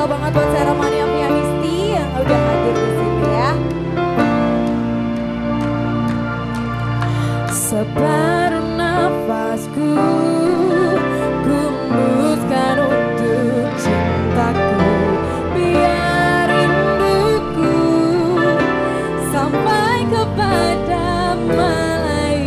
spesial banget buat seremoni pianisti yang udah hadir di sini ya. Separuh nafasku kumbuskan untuk cintaku biar rinduku sampai kepada malaikatku.